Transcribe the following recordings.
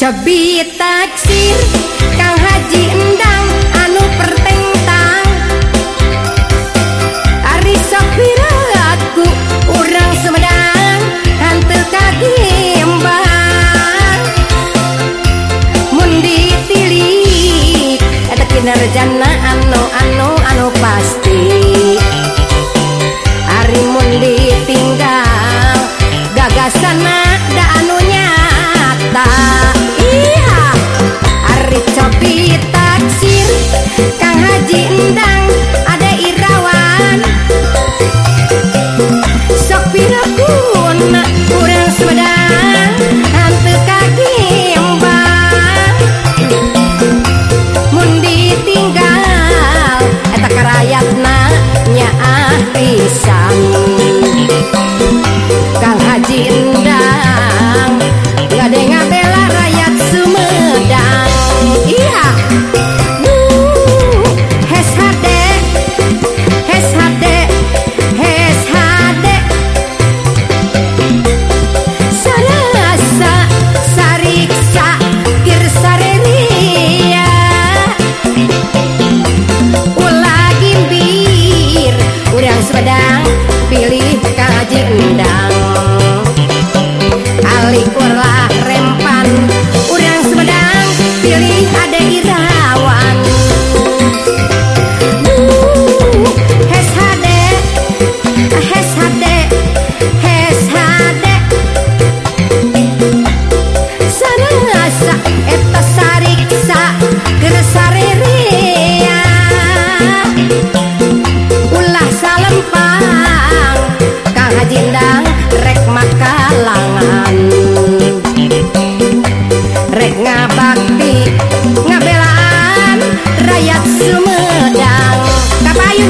cebi taksir Kang Haji Endang anu pertentang. Ari sok aku urang Sumedang hanteu kagimbang Mun ditilik eta kinerjana anu anu anu pasti. Ari mun ditinggal gagasana da anu nyata.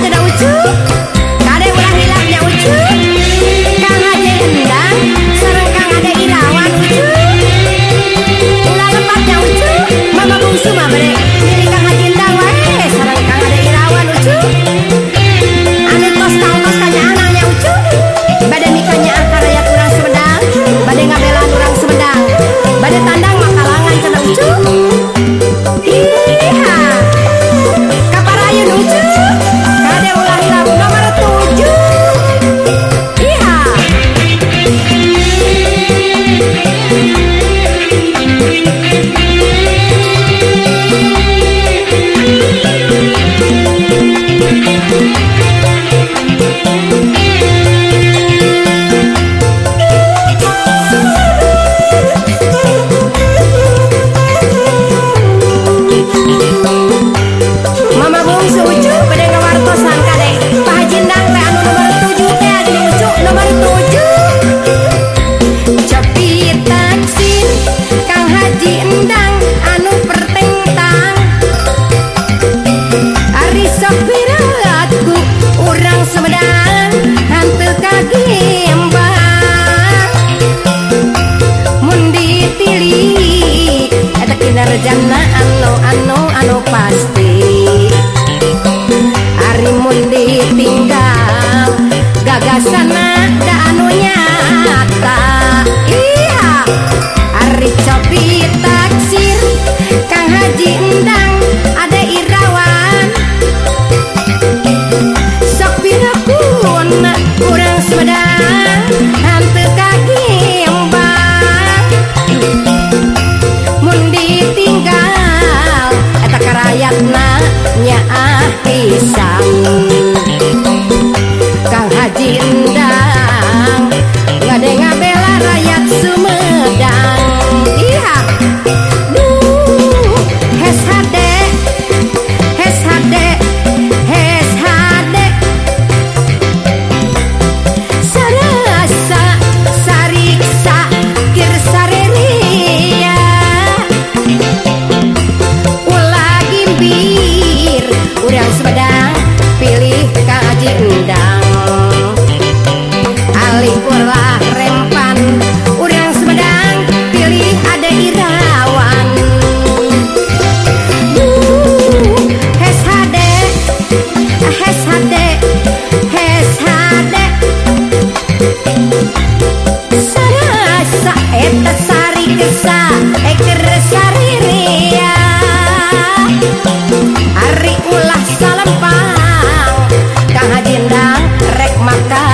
that I would do. anu anu anu pasti? Ari mundi tinggal gagasan da anu nyata? Iya! Ari cobi taksir Kang Haji Endang ada Irawan. Sok pira kurang sepeda nyaah pisang sa eta eh, sarite sa ekter eh, sariria Ari ulah salempang Kang Haji Ndang rek makan.